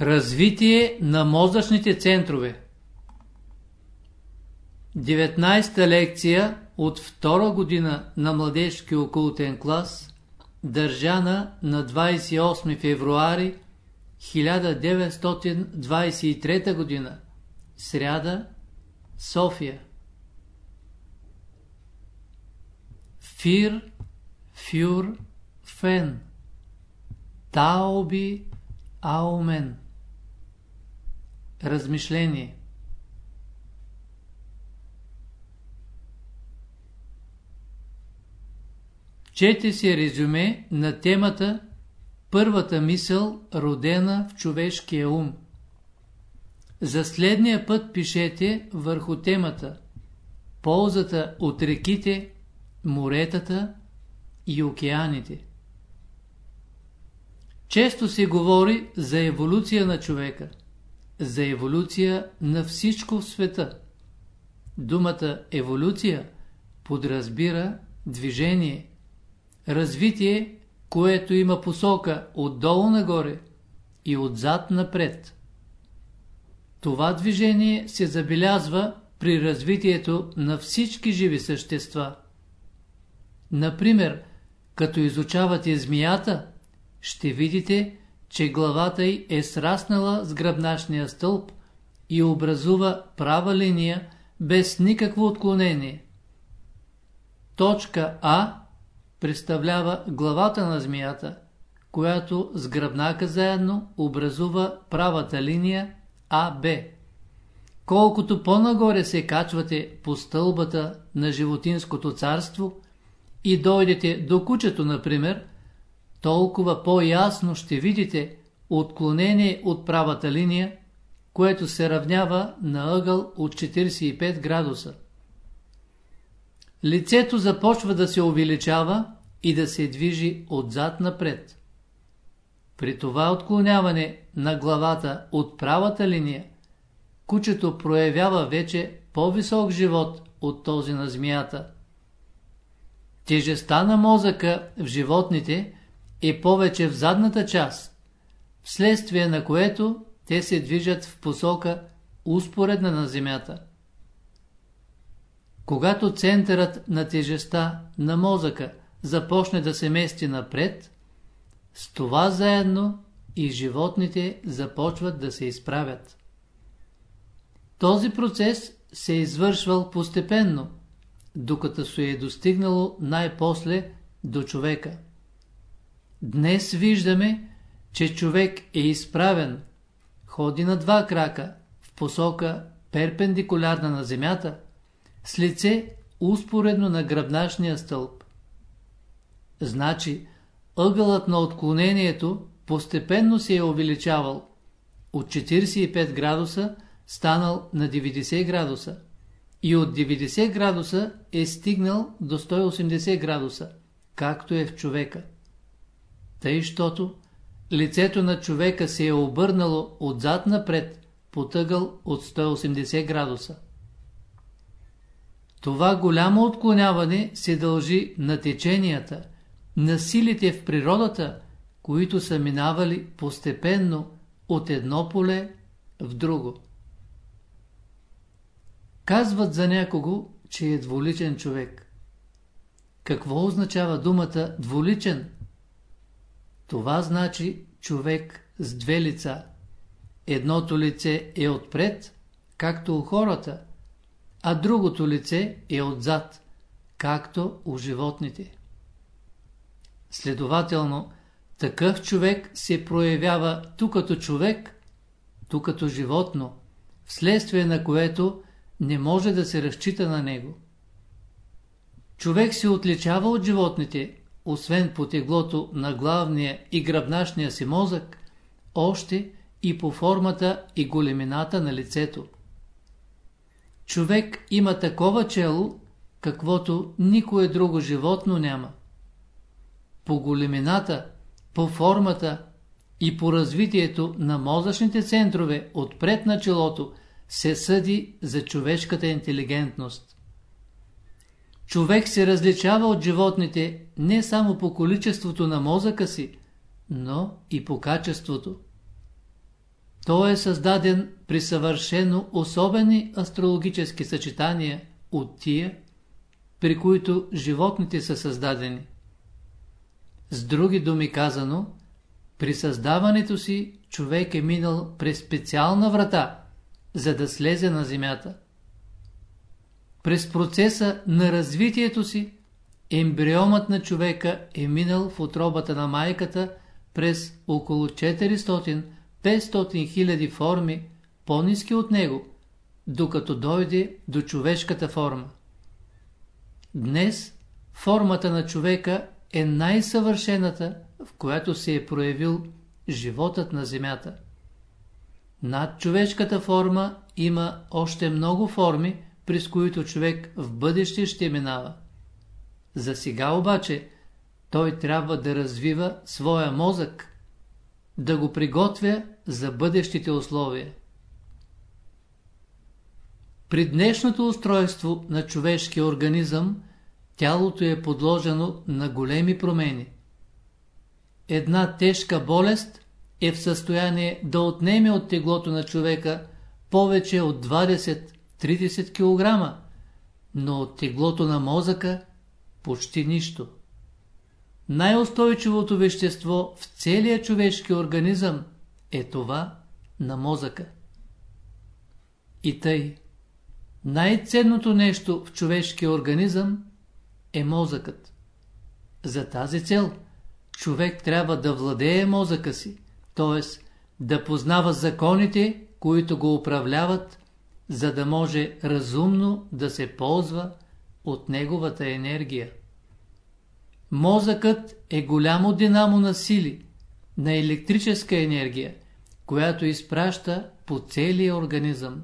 Развитие на мозъчните центрове 19-та лекция от втора година на младежки окултен клас, държана на 28 февруари 1923 година, сряда, София. Фир, фюр, фен. Таоби, аумен. Размишление Чете се резюме на темата Първата мисъл, родена в човешкия ум. За следния път пишете върху темата Ползата от реките, моретата и океаните. Често се говори за еволюция на човека за еволюция на всичко в света. Думата еволюция подразбира движение, развитие, което има посока отдолу нагоре и отзад напред. Това движение се забелязва при развитието на всички живи същества. Например, като изучавате змията, ще видите, че главата й е сраснала с гръбначния стълб и образува права линия без никакво отклонение. Точка А представлява главата на змията, която с гръбнака заедно образува правата линия АБ. Колкото по-нагоре се качвате по стълбата на животинското царство и дойдете до кучето, например, толкова по-ясно ще видите отклонение от правата линия, което се равнява на ъгъл от 45 градуса. Лицето започва да се увеличава и да се движи отзад напред. При това отклоняване на главата от правата линия, кучето проявява вече по-висок живот от този на змията. Тежестта на мозъка в животните е повече в задната част, вследствие на което те се движат в посока успоредна на Земята. Когато центърът на тежестта на мозъка започне да се мести напред, с това заедно и животните започват да се изправят. Този процес се е извършвал постепенно, докато се е достигнало най-после до човека. Днес виждаме, че човек е изправен, ходи на два крака в посока перпендикулярна на земята, с лице успоредно на гръбначния стълб. Значи, ъгълът на отклонението постепенно се е увеличавал. От 45 градуса станал на 90 градуса и от 90 градуса е стигнал до 180 градуса, както е в човека. Тъй, щото лицето на човека се е обърнало отзад напред по тъгъл от 180 градуса. Това голямо отклоняване се дължи на теченията, на силите в природата, които са минавали постепенно от едно поле в друго. Казват за някого, че е дволичен човек. Какво означава думата дволичен? Това значи човек с две лица. Едното лице е отпред, както у хората, а другото лице е отзад, както у животните. Следователно, такъв човек се проявява ту като човек, ту като животно, вследствие на което не може да се разчита на него. Човек се отличава от животните, освен по теглото на главния и гръбначния си мозък, още и по формата и големината на лицето. Човек има такова чело, каквото никое друго животно няма. По големината, по формата и по развитието на мозъчните центрове отпред на челото се съди за човешката интелигентност. Човек се различава от животните не само по количеството на мозъка си, но и по качеството. той е създаден при съвършено особени астрологически съчетания от тия, при които животните са създадени. С други думи казано, при създаването си човек е минал през специална врата, за да слезе на земята. През процеса на развитието си, ембриомът на човека е минал в отробата на майката през около 400-500 хиляди форми, по-низки от него, докато дойде до човешката форма. Днес формата на човека е най-съвършената, в която се е проявил животът на земята. Над човешката форма има още много форми, през които човек в бъдеще ще минава. За сега обаче той трябва да развива своя мозък, да го приготвя за бъдещите условия. При днешното устройство на човешкия организъм тялото е подложено на големи промени. Една тежка болест е в състояние да отнеме от теглото на човека повече от 20-30 кг, но от теглото на мозъка почти нищо. Най-устойчивото вещество в целия човешки организъм е това на мозъка. И тъй, най-ценното нещо в човешкия организъм е мозъкът. За тази цел човек трябва да владее мозъка си, т.е. да познава законите, които го управляват, за да може разумно да се ползва от неговата енергия. Мозъкът е голямо динамо на сили, на електрическа енергия, която изпраща по целия организъм.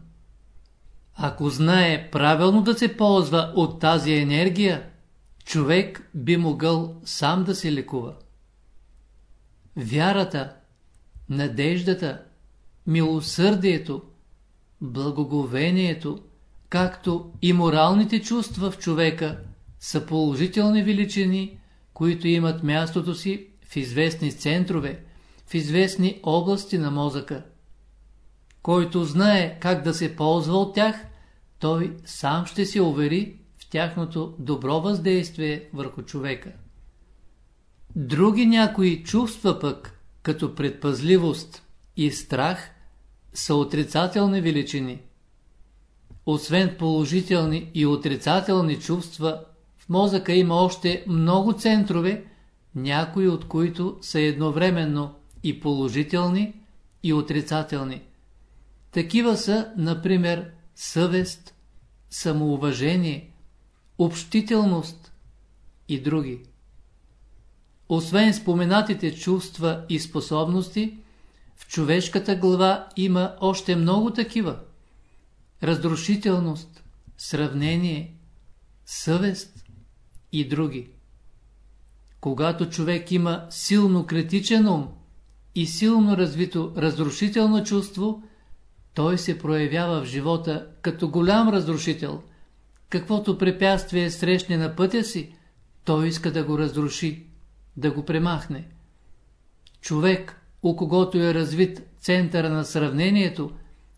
Ако знае правилно да се ползва от тази енергия, човек би могъл сам да се лекува. Вярата, надеждата, милосърдието, благоговението, както и моралните чувства в човека са положителни величини, които имат мястото си в известни центрове, в известни области на мозъка. Който знае как да се ползва от тях, той сам ще се увери в тяхното добро въздействие върху човека. Други някои чувства пък, като предпазливост и страх, са отрицателни величини. Освен положителни и отрицателни чувства, в мозъка има още много центрове, някои от които са едновременно и положителни, и отрицателни. Такива са, например, съвест, самоуважение, общителност и други. Освен споменатите чувства и способности, в човешката глава има още много такива. Разрушителност, сравнение, съвест и други. Когато човек има силно критичен ум и силно развито разрушително чувство, той се проявява в живота като голям разрушител. Каквото препятствие срещне на пътя си, той иска да го разруши, да го премахне. Човек, у когото е развит центъра на сравнението,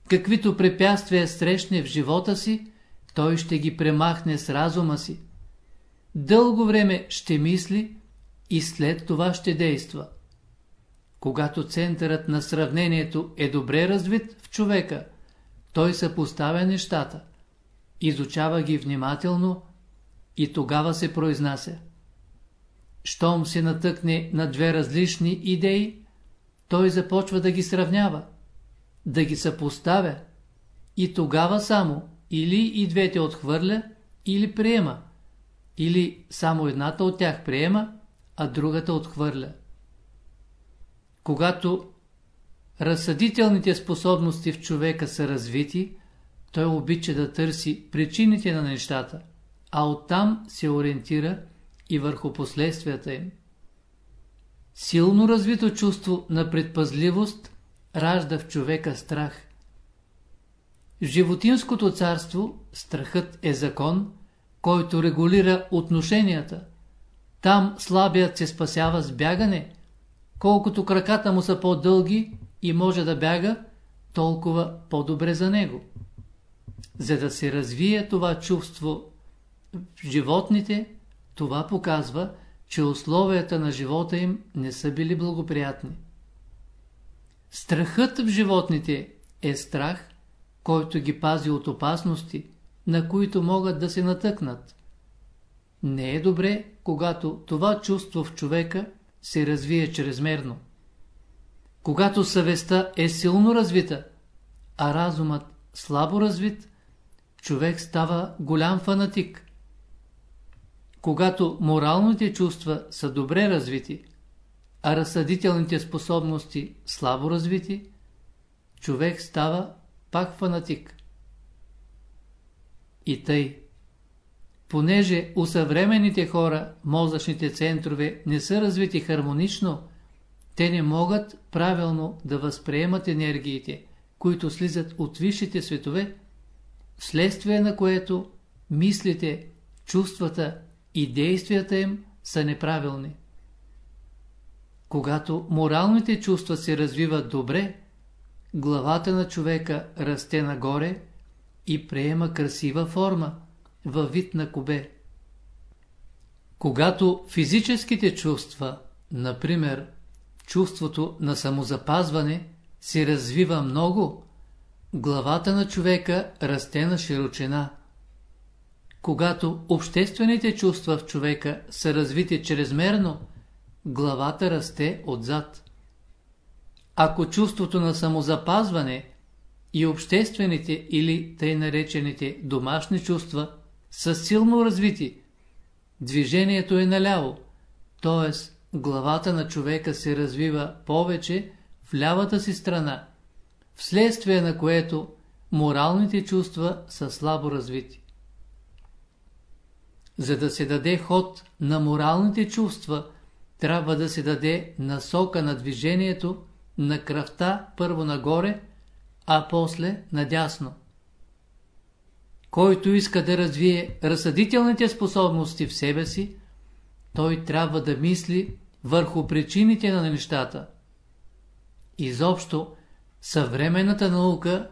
каквито препятствия срещне в живота си, той ще ги премахне с разума си. Дълго време ще мисли и след това ще действа. Когато центърът на сравнението е добре развит в човека, той съпоставя нещата, изучава ги внимателно и тогава се произнася. Щом се натъкне на две различни идеи, той започва да ги сравнява, да ги съпоставя и тогава само или и двете отхвърля, или приема, или само едната от тях приема, а другата отхвърля. Когато разсъдителните способности в човека са развити, той обича да търси причините на нещата, а оттам се ориентира и върху последствията им. Силно развито чувство на предпазливост ражда в човека страх. В животинското царство страхът е закон, който регулира отношенията. Там слабият се спасява с бягане. Колкото краката му са по-дълги и може да бяга, толкова по-добре за него. За да се развие това чувство в животните, това показва, че условията на живота им не са били благоприятни. Страхът в животните е страх, който ги пази от опасности, на които могат да се натъкнат. Не е добре, когато това чувство в човека се развие чрезмерно. Когато съвестта е силно развита, а разумът слабо развит, човек става голям фанатик. Когато моралните чувства са добре развити, а разсъдителните способности слабо развити, човек става пак фанатик. И тъй, понеже у съвременните хора мозъчните центрове не са развити хармонично, те не могат правилно да възприемат енергиите, които слизат от висшите светове, вследствие на което мислите, чувствата и действията им са неправилни. Когато моралните чувства се развиват добре, главата на човека расте нагоре и приема красива форма, във вид на кубе. Когато физическите чувства, например, чувството на самозапазване, се развива много, главата на човека расте на широчина. Когато обществените чувства в човека са развити чрезмерно, главата расте отзад. Ако чувството на самозапазване и обществените или тъй наречените домашни чувства са силно развити, движението е наляво, т.е. главата на човека се развива повече в лявата си страна, вследствие на което моралните чувства са слабо развити. За да се даде ход на моралните чувства, трябва да се даде насока на движението на кръвта първо нагоре, а после надясно. Който иска да развие разсъдителните способности в себе си, той трябва да мисли върху причините на нещата. Изобщо, съвременната наука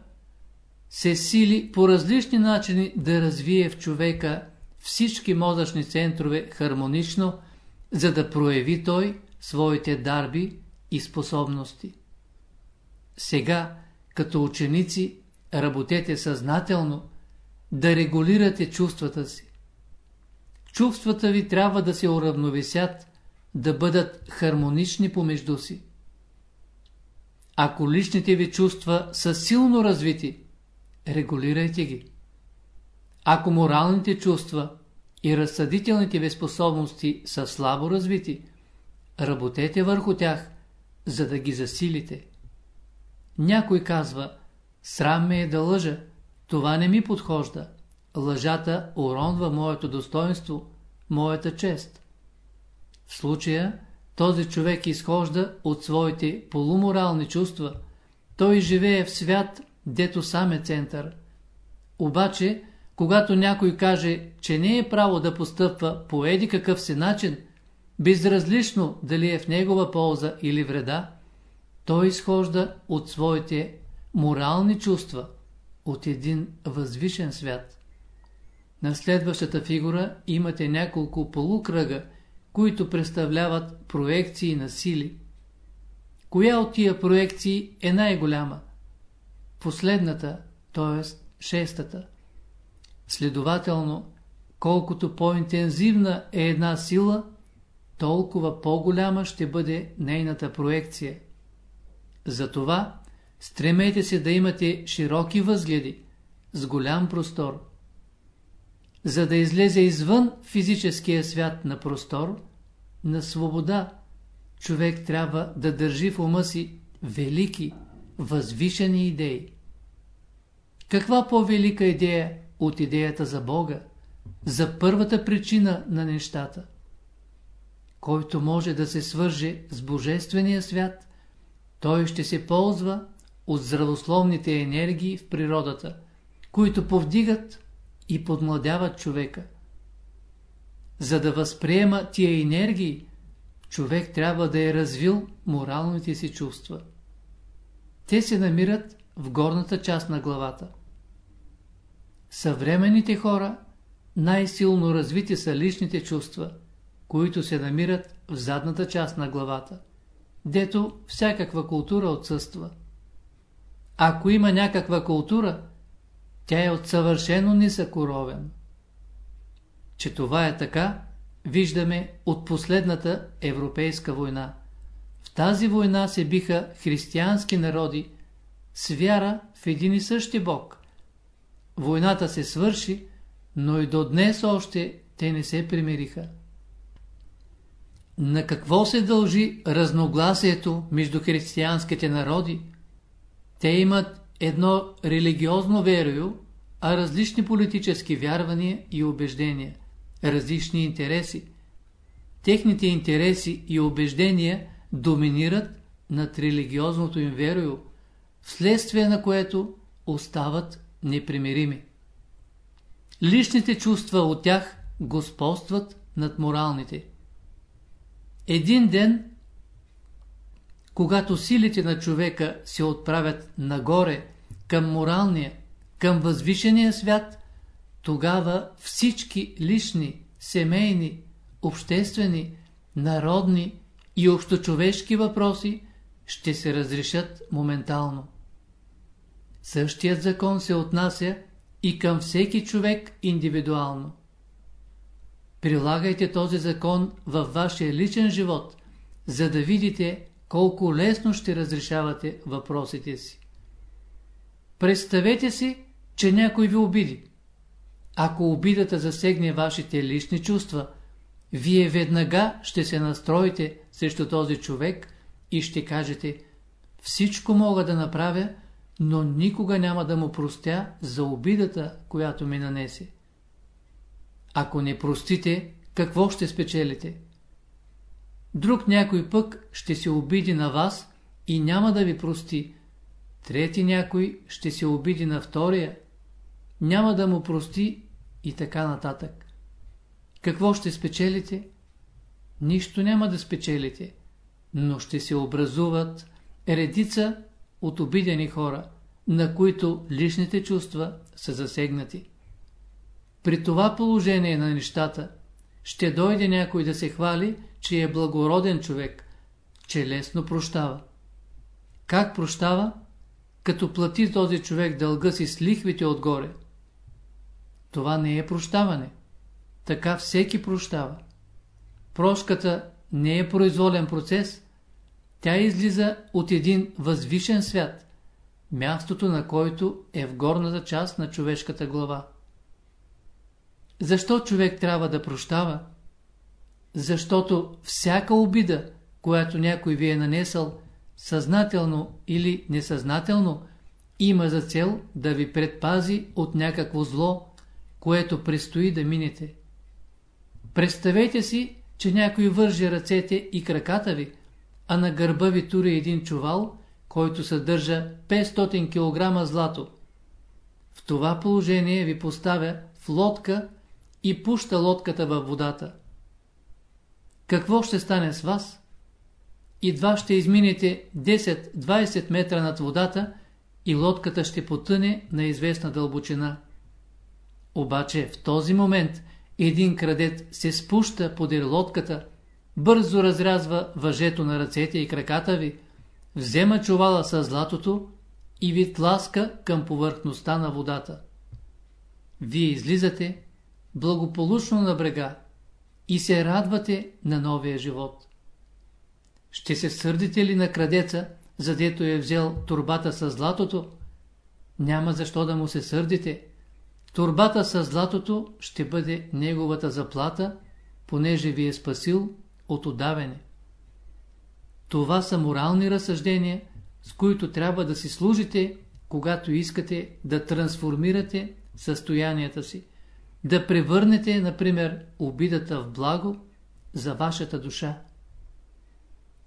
се сили по различни начини да развие в човека всички мозъчни центрове хармонично, за да прояви той своите дарби и способности. Сега, като ученици, работете съзнателно, да регулирате чувствата си. Чувствата ви трябва да се уравновесят, да бъдат хармонични помежду си. Ако личните ви чувства са силно развити, регулирайте ги. Ако моралните чувства и разсъдителните ви способности са слабо развити, работете върху тях, за да ги засилите. Някой казва, срам ме е да лъжа, това не ми подхожда. Лъжата уронва моето достоинство, моята чест. В случая този човек изхожда от своите полуморални чувства. Той живее в свят, дето сам е център. Обаче, когато някой каже, че не е право да постъпва по еди какъв си начин, безразлично дали е в негова полза или вреда, той изхожда от своите морални чувства, от един възвишен свят. На следващата фигура имате няколко полукръга, които представляват проекции на сили. Коя от тия проекции е най-голяма? Последната, т.е. шестата. Следователно, колкото по-интензивна е една сила, толкова по-голяма ще бъде нейната проекция. Затова стремете се да имате широки възгледи, с голям простор. За да излезе извън физическия свят на простор, на свобода, човек трябва да държи в ума си велики, възвишени идеи. Каква по-велика идея от идеята за Бога, за първата причина на нещата? Който може да се свърже с Божествения свят, той ще се ползва от здравословните енергии в природата, които повдигат и подмладяват човека. За да възприема тия енергии, човек трябва да е развил моралните си чувства. Те се намират в горната част на главата. Съвременните хора най-силно развити са личните чувства, които се намират в задната част на главата, дето всякаква култура отсъства. Ако има някаква култура, тя е от съвършено нисък уровен. Че това е така, виждаме от последната европейска война. В тази война се биха християнски народи с вяра в един и същи Бог. Войната се свърши, но и до днес още те не се примириха. На какво се дължи разногласието между християнските народи? Те имат едно религиозно верою, а различни политически вярвания и убеждения, различни интереси. Техните интереси и убеждения доминират над религиозното им верою, вследствие на което остават непримирими. Личните чувства от тях господстват над моралните. Един ден, когато силите на човека се отправят нагоре, към моралния, към възвишения свят, тогава всички лични, семейни, обществени, народни и общочовешки въпроси ще се разрешат моментално. Същият закон се отнася и към всеки човек индивидуално. Прилагайте този закон във вашия личен живот, за да видите колко лесно ще разрешавате въпросите си. Представете си, че някой ви обиди. Ако обидата засегне вашите лични чувства, вие веднага ще се настроите срещу този човек и ще кажете всичко мога да направя, но никога няма да му простя за обидата, която ми нанесе. Ако не простите, какво ще спечелите? Друг някой пък ще се обиди на вас и няма да ви прости. Трети някой ще се обиди на втория, няма да му прости и така нататък. Какво ще спечелите? Нищо няма да спечелите, но ще се образуват редица от обидени хора, на които личните чувства са засегнати. При това положение на нещата ще дойде някой да се хвали, че е благороден човек, че лесно прощава. Как прощава? Като плати този човек дълга си с лихвите отгоре. Това не е прощаване. Така всеки прощава. Прошката не е произволен процес, тя излиза от един възвишен свят, мястото на който е в горната част на човешката глава. Защо човек трябва да прощава? Защото всяка обида, която някой ви е нанесъл, съзнателно или несъзнателно, има за цел да ви предпази от някакво зло, което предстои да минете. Представете си, че някой върже ръцете и краката ви, а на гърба ви тури един чувал, който съдържа 500 кг злато. В това положение ви поставя в лодка и пуща лодката във водата. Какво ще стане с вас? Идва ще изминете 10-20 метра над водата и лодката ще потъне на известна дълбочина. Обаче в този момент един крадет се спуща подир лодката, бързо разрязва въжето на ръцете и краката ви, взема чувала с златото и ви тласка към повърхността на водата. Вие излизате благополучно на брега и се радвате на новия живот. Ще се сърдите ли на крадеца, задето е взел турбата с златото? Няма защо да му се сърдите. Турбата с златото ще бъде неговата заплата, понеже ви е спасил от удавене. Това са морални разсъждения, с които трябва да си служите, когато искате да трансформирате състоянията си. Да превърнете, например, обидата в благо за вашата душа.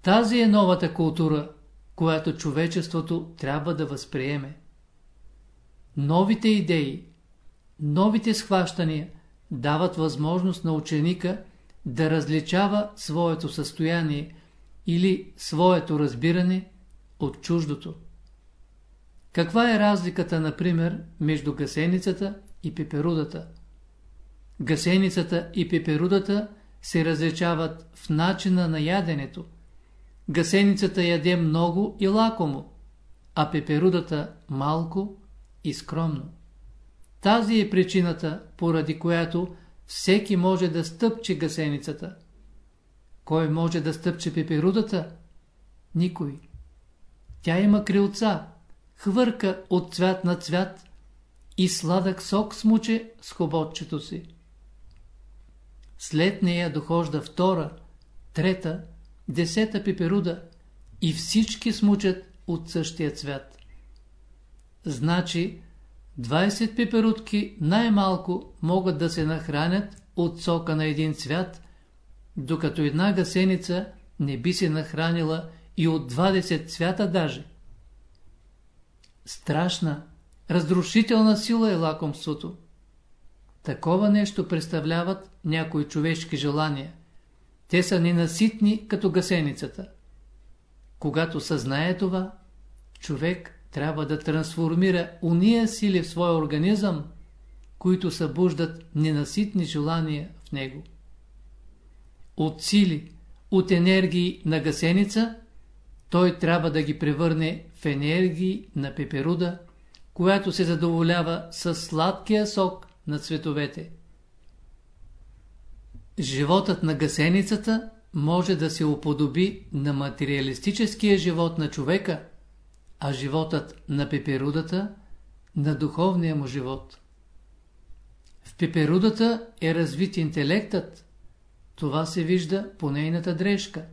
Тази е новата култура, която човечеството трябва да възприеме. Новите идеи, новите схващания дават възможност на ученика да различава своето състояние или своето разбиране от чуждото. Каква е разликата, например, между гасеницата и пеперудата? Гасеницата и пеперудата се различават в начина на яденето. Гасеницата яде много и лакомо, а пеперудата малко и скромно. Тази е причината, поради която всеки може да стъпче гасеницата. Кой може да стъпче пеперудата? Никой. Тя има крилца, хвърка от цвят на цвят и сладък сок смуче с хоботчето си. След нея дохожда втора, трета, десета пеперуда и всички смучат от същия цвят. Значи, 20 пеперудки най-малко могат да се нахранят от сока на един цвят, докато една гасеница не би се нахранила и от 20 цвята даже. Страшна, разрушителна сила е лакомството. Такова нещо представляват някои човешки желания. Те са ненаситни като гасеницата. Когато съзнае това, човек трябва да трансформира уния сили в своя организъм, които събуждат ненаситни желания в него. От сили, от енергии на гасеница, той трябва да ги превърне в енергии на пеперуда, която се задоволява с сладкия сок на цветовете. Животът на гасеницата може да се уподоби на материалистическия живот на човека, а животът на пеперудата на духовния му живот. В пеперудата е развит интелектът. Това се вижда по нейната дрежка.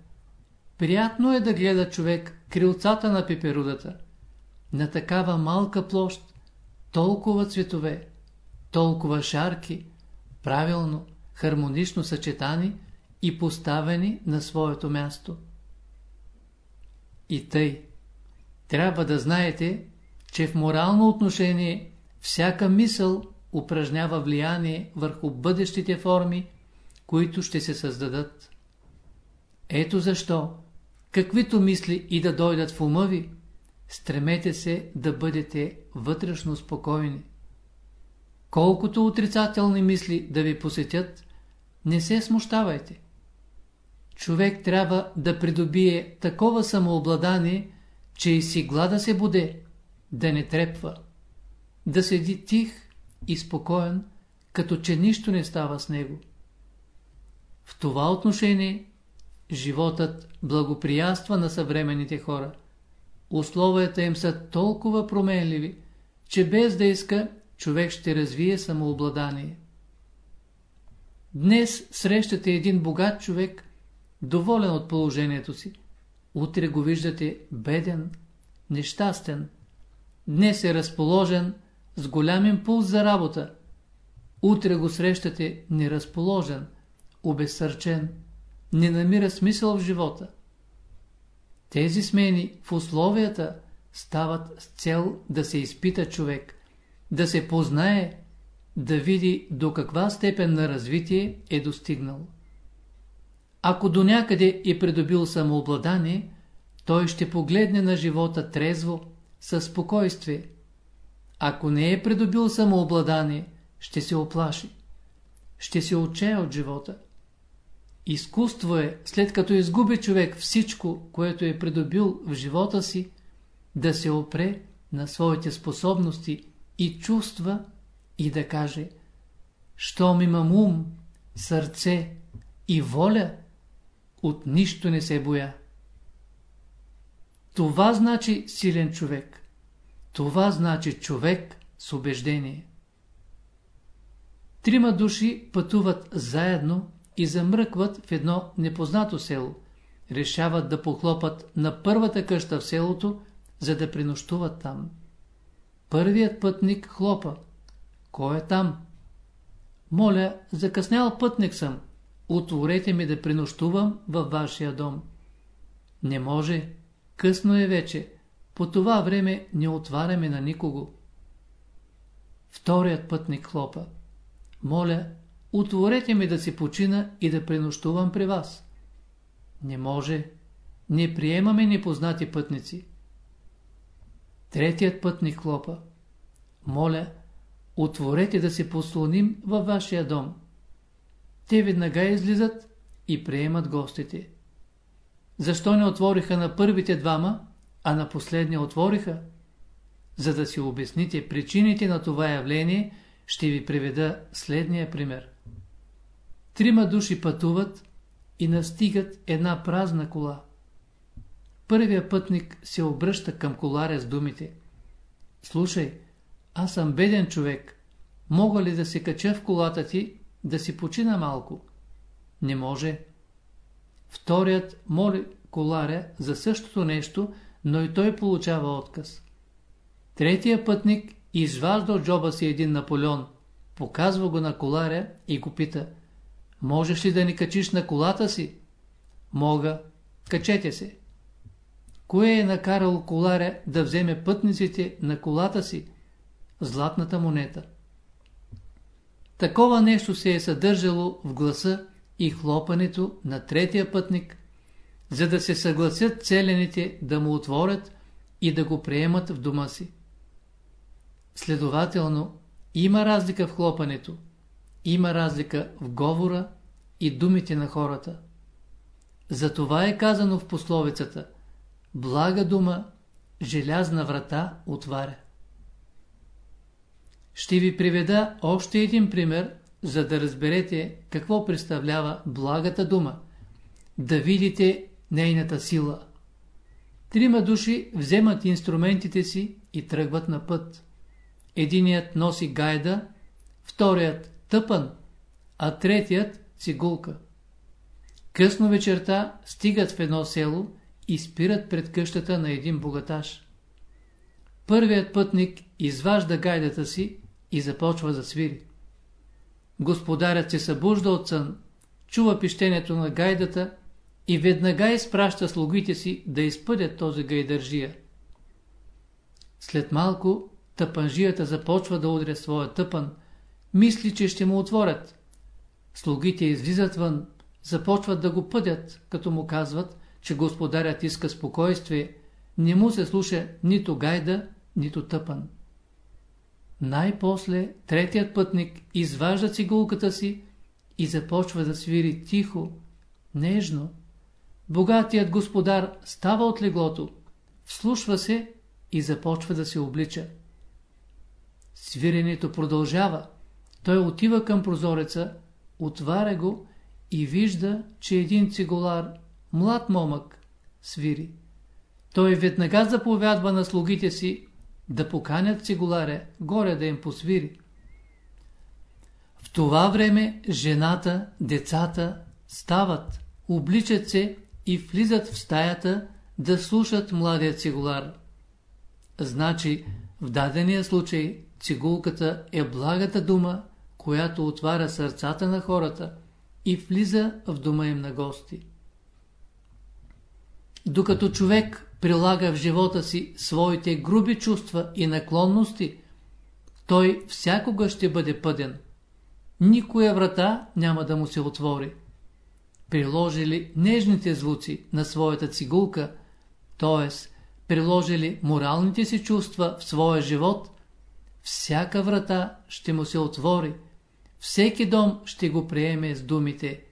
Приятно е да гледа човек крилцата на пеперудата. На такава малка площ, толкова цветове, толкова шарки, правилно, хармонично съчетани и поставени на своето място. И тъй, трябва да знаете, че в морално отношение всяка мисъл упражнява влияние върху бъдещите форми, които ще се създадат. Ето защо, каквито мисли и да дойдат в ума ви, стремете се да бъдете вътрешно спокойни. Колкото отрицателни мисли да ви посетят, не се смущавайте. Човек трябва да придобие такова самообладание, че си глада се буде, да не трепва, да седи тих и спокоен, като че нищо не става с него. В това отношение животът благоприятства на съвременните хора. Условията им са толкова променливи, че без да иска, човек ще развие самообладание. Днес срещате един богат човек, доволен от положението си. Утре го виждате беден, нещастен. Днес е разположен с голям импулс за работа. Утре го срещате неразположен, обезсърчен, не намира смисъл в живота. Тези смени в условията стават с цел да се изпита човек, да се познае, да види до каква степен на развитие е достигнал. Ако до някъде е придобил самообладание, той ще погледне на живота трезво, със спокойствие. Ако не е придобил самообладание, ще се оплаши. Ще се отчая от живота. Изкуство е, след като изгуби човек всичко, което е придобил в живота си, да се опре на своите способности и чувства и да каже «Щом имам ум, сърце и воля, от нищо не се боя». Това значи силен човек. Това значи човек с убеждение. Трима души пътуват заедно и замръкват в едно непознато село. Решават да похлопат на първата къща в селото, за да принощуват там. Първият пътник хлопа. Кой е там? Моля, закъснял пътник съм. Отворете ми да принощувам във вашия дом. Не може. Късно е вече. По това време не отваряме на никого. Вторият пътник хлопа. Моля, отворете ми да си почина и да пренощувам при вас. Не може. Не приемаме непознати пътници. Третият пътник хлопа. Моля, отворете да се послоним във вашия дом. Те веднага излизат и приемат гостите. Защо не отвориха на първите двама, а на последния отвориха? За да си обясните причините на това явление, ще ви приведа следния пример. Трима души пътуват и настигат една празна кола. Първия пътник се обръща към коларя с думите. Слушай, аз съм беден човек. Мога ли да се кача в колата ти, да си почина малко? Не може. Вторият моли коларя за същото нещо, но и той получава отказ. Третия пътник изважда от джоба си един Наполеон, показва го на коларя и го пита Можеш ли да ни качиш на колата си? Мога. Качете се. Кое е накарал коларя да вземе пътниците на колата си? Златната монета. Такова нещо се е съдържало в гласа и хлопането на третия пътник, за да се съгласят целените да му отворят и да го приемат в дома си. Следователно, има разлика в хлопането, има разлика в говора и думите на хората. Затова е казано в пословицата Блага дума, желязна врата отваря. Ще ви приведа още един пример, за да разберете какво представлява благата дума, да видите нейната сила. Трима души вземат инструментите си и тръгват на път. Единият носи гайда, вторият тъпан, а третият цигулка. Късно вечерта стигат в едно село и спират пред къщата на един богаташ. Първият пътник изважда гайдата си и започва да свири. Господарят се събужда от сън, чува пищението на гайдата и веднага изпраща слугите си да изпъдят този гайдържия. След малко тъпанжията започва да удря своя тъпан, мисли, че ще му отворят. Слугите излизат вън, започват да го пъдят, като му казват, че господарят иска спокойствие, не му се слуша нито гайда, нито тъпан. Най-после третият пътник изважда цигулката си и започва да свири тихо, нежно. Богатият господар става от леглото, вслушва се и започва да се облича. Свиренето продължава. Той отива към прозореца, отваря го и вижда, че един цигулар, млад момък, свири. Той веднага заповядва на слугите си да поканят цигуларя горе да им посвири. В това време жената, децата стават, обличат се и влизат в стаята да слушат младия цигулар. Значи, в дадения случай цигулката е благата дума, която отваря сърцата на хората и влиза в дома им на гости. Докато човек прилага в живота си своите груби чувства и наклонности, той всякога ще бъде пъден. Никоя врата няма да му се отвори. Приложили нежните звуци на своята цигулка, т.е. приложили моралните си чувства в своя живот, всяка врата ще му се отвори, всеки дом ще го приеме с думите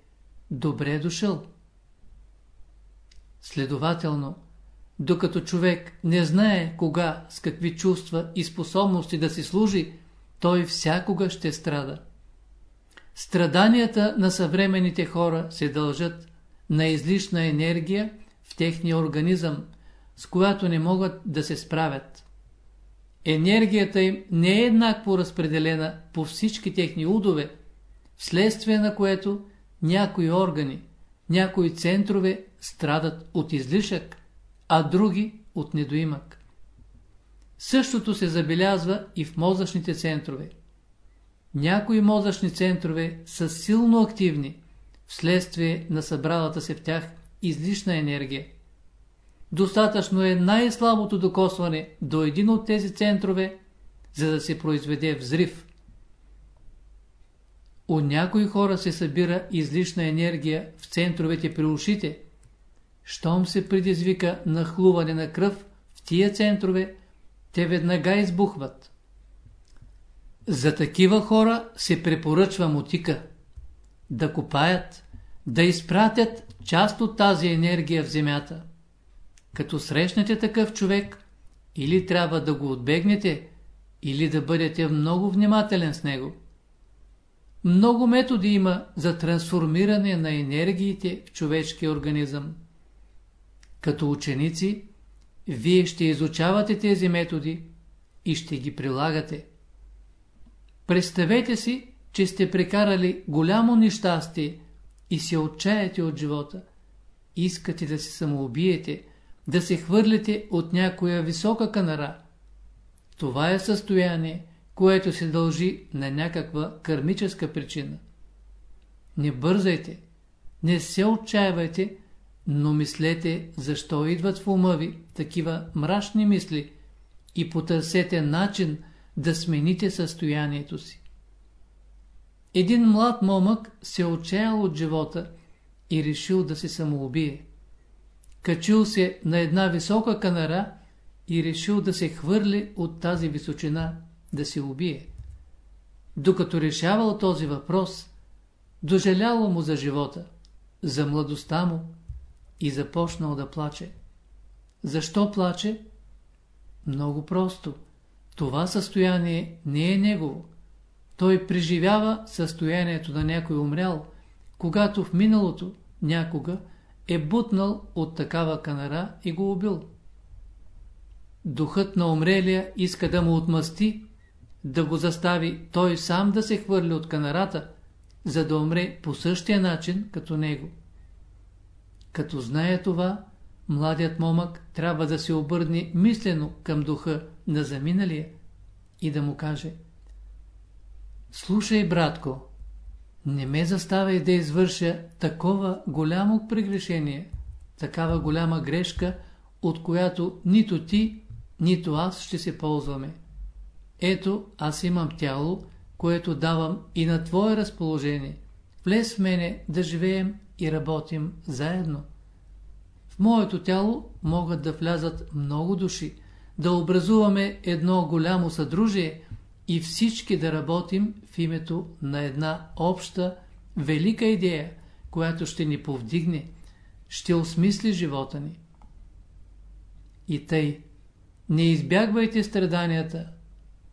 «Добре дошъл». Следователно, докато човек не знае кога, с какви чувства и способности да си служи, той всякога ще страда. Страданията на съвременните хора се дължат на излишна енергия в техния организъм, с която не могат да се справят. Енергията им не е еднакво разпределена по всички техни удове, вследствие на което някои органи, някои центрове страдат от излишък, а други от недоимък. Същото се забелязва и в мозъчните центрове. Някои мозъчни центрове са силно активни, вследствие на събралата се в тях излишна енергия. Достатъчно е най-слабото докосване до един от тези центрове, за да се произведе взрив. У някои хора се събира излишна енергия в центровете при ушите, щом се предизвика нахлуване на кръв в тия центрове, те веднага избухват. За такива хора се препоръчва мутика да копаят, да изпратят част от тази енергия в земята. Като срещнете такъв човек, или трябва да го отбегнете, или да бъдете много внимателен с него. Много методи има за трансформиране на енергиите в човешкия организъм. Като ученици, вие ще изучавате тези методи и ще ги прилагате. Представете си, че сте прекарали голямо нещастие и се отчаяте от живота. Искате да се самоубиете, да се хвърлите от някоя висока канара. Това е състояние, което се дължи на някаква кармическа причина. Не бързайте, не се отчаивайте, но мислете защо идват в ума ви такива мрачни мисли и потърсете начин да смените състоянието си. Един млад момък се отчаял от живота и решил да се самоубие. Качил се на една висока канара и решил да се хвърли от тази височина, да се убие. Докато решавал този въпрос, дожаляло му за живота, за младостта му и започнал да плаче. Защо плаче? Много просто. Това състояние не е негово. Той преживява състоянието на някой умрял, когато в миналото някога е бутнал от такава канара и го убил. Духът на умрелия иска да му отмъсти, да го застави той сам да се хвърли от канарата, за да умре по същия начин като него. Като знае това, младият момък трябва да се обърне мислено към духа на заминалия и да му каже Слушай, братко, не ме заставай да извърша такова голямо прегрешение, такава голяма грешка, от която нито ти, нито аз ще се ползваме. Ето, аз имам тяло, което давам и на твое разположение. Влез в мене да живеем и работим заедно. В моето тяло могат да влязат много души, да образуваме едно голямо съдружие и всички да работим в името на една обща, велика идея, която ще ни повдигне, ще осмисли живота ни. И тъй, не избягвайте страданията,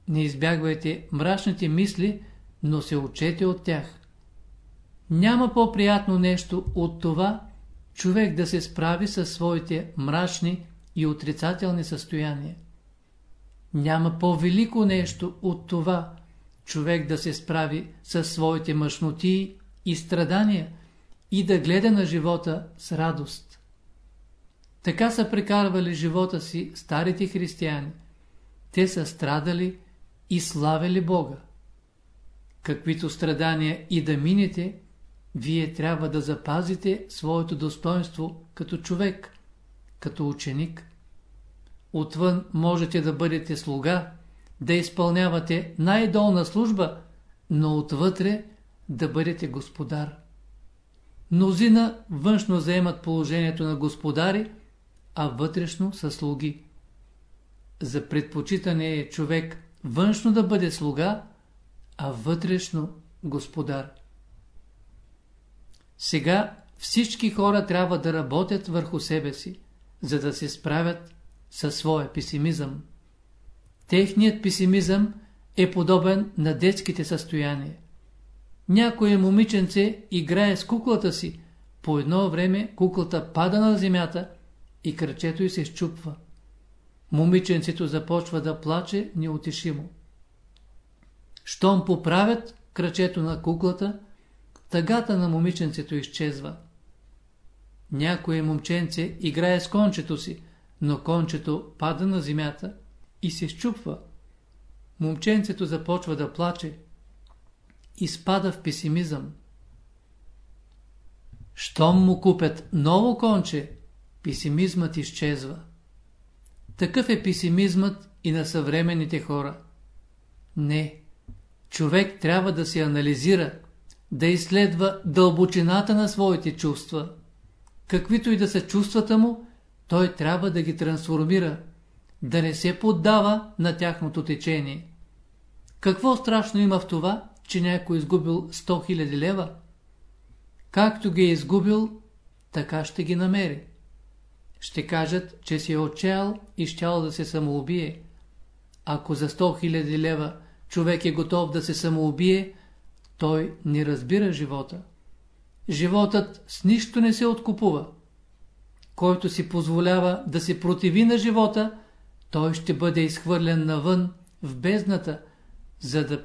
не избягвайте мрачните мисли, но се учете от тях. Няма по-приятно нещо от това, човек да се справи със своите мрачни и отрицателни състояния. Няма по-велико нещо от това, човек да се справи със своите мъжноти и страдания и да гледа на живота с радост. Така са прекарвали живота си старите християни. Те са страдали и славили Бога. Каквито страдания и да минете, вие трябва да запазите своето достоинство като човек, като ученик. Отвън можете да бъдете слуга, да изпълнявате най-долна служба, но отвътре да бъдете господар. Мнозина външно заемат положението на господари, а вътрешно са слуги. За предпочитане е човек външно да бъде слуга, а вътрешно господар. Сега всички хора трябва да работят върху себе си, за да се справят със своя песимизъм. Техният песимизъм е подобен на детските състояния. Някое момиченце играе с куклата си, по едно време куклата пада на земята и кръчето й се щупва. Момиченцето започва да плаче неотишимо. Щом поправят кръчето на куклата, тъгата на момиченцето изчезва. Някое момченце играе с кончето си, но кончето пада на земята и се щупва. Момченцето започва да плаче и спада в песимизъм. Щом му купят ново конче, песимизмът изчезва. Такъв е песимизмът и на съвременните хора. Не, човек трябва да се анализира, да изследва дълбочината на своите чувства. Каквито и да са чувствата му, той трябва да ги трансформира, да не се поддава на тяхното течение. Какво страшно има в това, че някой е изгубил 100 000 лева? Както ги е изгубил, така ще ги намери. Ще кажат, че си е отчаял и щял да се самоубие. Ако за 100 000 лева човек е готов да се самоубие, той не разбира живота. Животът с нищо не се откупува. Който си позволява да се противи на живота, той ще бъде изхвърлен навън, в бездната, за да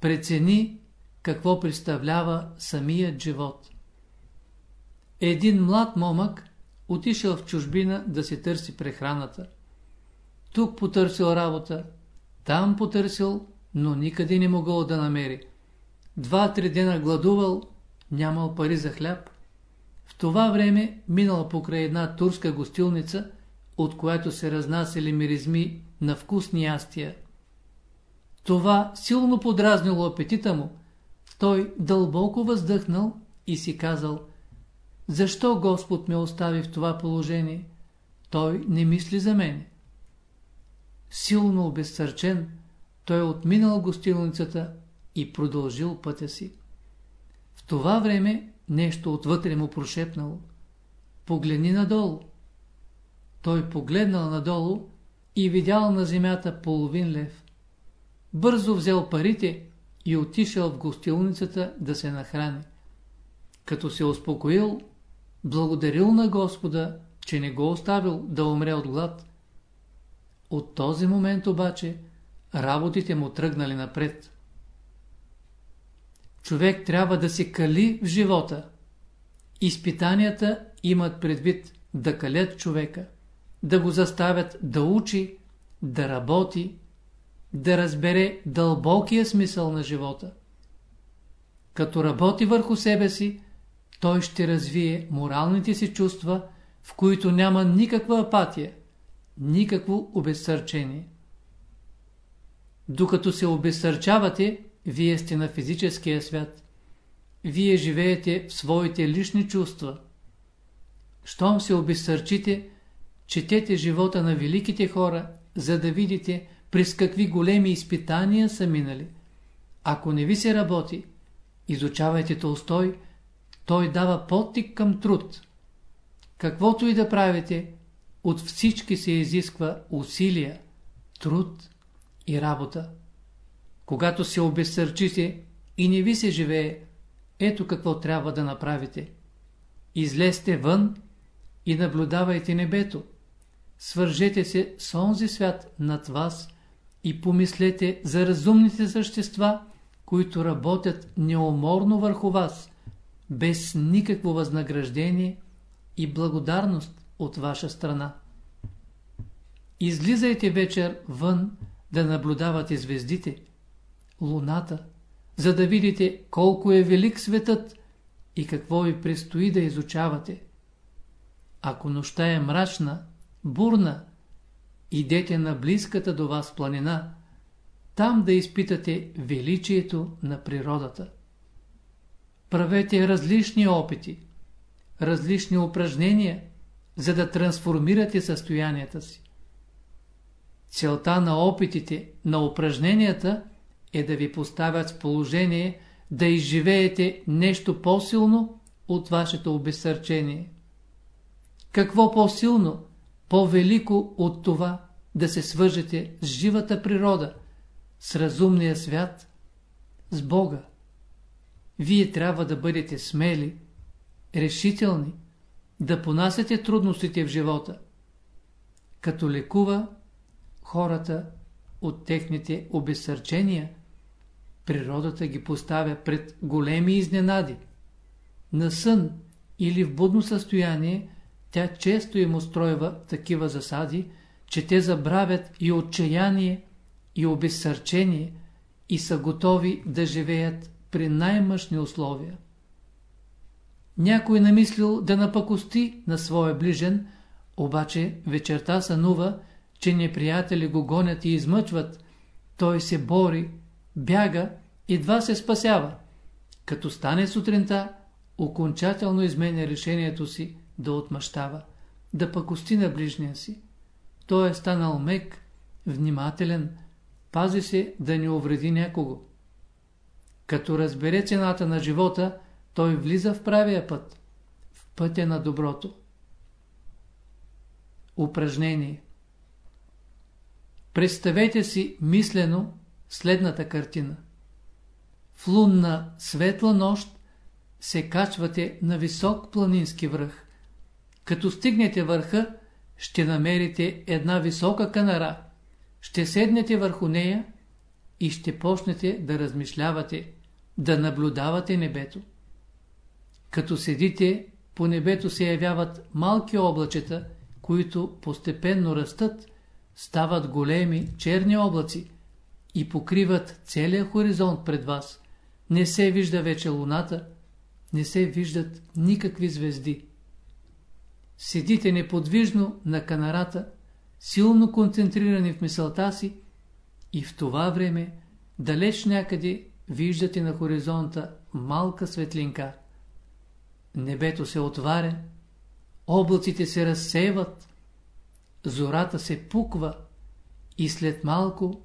прецени какво представлява самият живот. Един млад момък отишъл в чужбина да се търси прехраната. Тук потърсил работа, там потърсил, но никъде не могъл да намери. Два-три дена гладувал, нямал пари за хляб. В това време минал покрай една турска гостилница, от която се разнасяли миризми на вкусни ястия. Това силно подразнило апетита му. Той дълбоко въздъхнал и си казал, защо Господ ме остави в това положение? Той не мисли за мен. Силно обезсърчен, той отминал гостилницата и продължил пътя си. В това време нещо отвътре му прошепнало. Погледни надолу. Той погледнал надолу и видял на земята половин лев. Бързо взел парите и отишъл в гостилницата да се нахрани. Като се успокоил, благодарил на Господа, че не го оставил да умре от глад. От този момент обаче работите му тръгнали напред. Човек трябва да се кали в живота. Изпитанията имат предвид да калят човека, да го заставят да учи, да работи, да разбере дълбокия смисъл на живота. Като работи върху себе си, той ще развие моралните си чувства, в които няма никаква апатия, никакво обезсърчение. Докато се обезсърчавате, вие сте на физическия свят. Вие живеете в своите лични чувства. Щом се обезсърчите, четете живота на великите хора, за да видите през какви големи изпитания са минали. Ако не ви се работи, изучавайте Толстой, той дава подтик към труд. Каквото и да правите, от всички се изисква усилия, труд и работа. Когато се обезсърчите и не ви се живее, ето какво трябва да направите. Излезте вън и наблюдавайте небето. Свържете се с онзи свят над вас и помислете за разумните същества, които работят неуморно върху вас, без никакво възнаграждение и благодарност от ваша страна. Излизайте вечер вън да наблюдавате звездите, луната, за да видите колко е велик светът и какво ви предстои да изучавате. Ако нощта е мрачна, бурна, идете на близката до вас планина, там да изпитате величието на природата. Правете различни опити, различни упражнения, за да трансформирате състоянията си. Целта на опитите, на упражненията е да ви поставят в положение да изживеете нещо по-силно от вашето обезсърчение. Какво по-силно, по-велико от това да се свържете с живата природа, с разумния свят, с Бога? Вие трябва да бъдете смели, решителни, да понасяте трудностите в живота. Като лекува хората от техните обезсърчения, природата ги поставя пред големи изненади. На сън или в будно състояние тя често им устройва такива засади, че те забравят и отчаяние, и обезсърчение и са готови да живеят при най-мъжни условия. Някой намислил да напакости на своя ближен, обаче вечерта сънува, че неприятели го гонят и измъчват. Той се бори, бяга, едва се спасява. Като стане сутринта, окончателно изменя решението си да отмъщава, да пакости на ближния си. той е станал мек, внимателен, пази се да не увреди някого. Като разбере цената на живота, той влиза в правия път, в пътя на доброто. Упражнение Представете си мислено следната картина. В лунна светла нощ се качвате на висок планински връх. Като стигнете върха, ще намерите една висока канара, ще седнете върху нея и ще почнете да размишлявате, да наблюдавате небето. Като седите, по небето се явяват малки облачета, които постепенно растат, стават големи черни облаци и покриват целия хоризонт пред вас. Не се вижда вече луната, не се виждат никакви звезди. Седите неподвижно на канарата, силно концентрирани в мисълта си и в това време, далеч някъде, виждате на хоризонта малка светлинка. Небето се отваря, облаците се разсейват, зората се пуква и след малко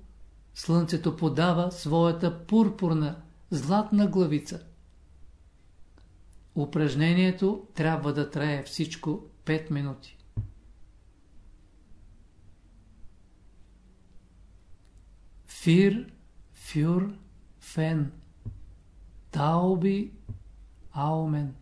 слънцето подава своята пурпурна, златна главица. Упражнението трябва да трае всичко 5 минути. Фир, фюр, фен. Тауби, аумен.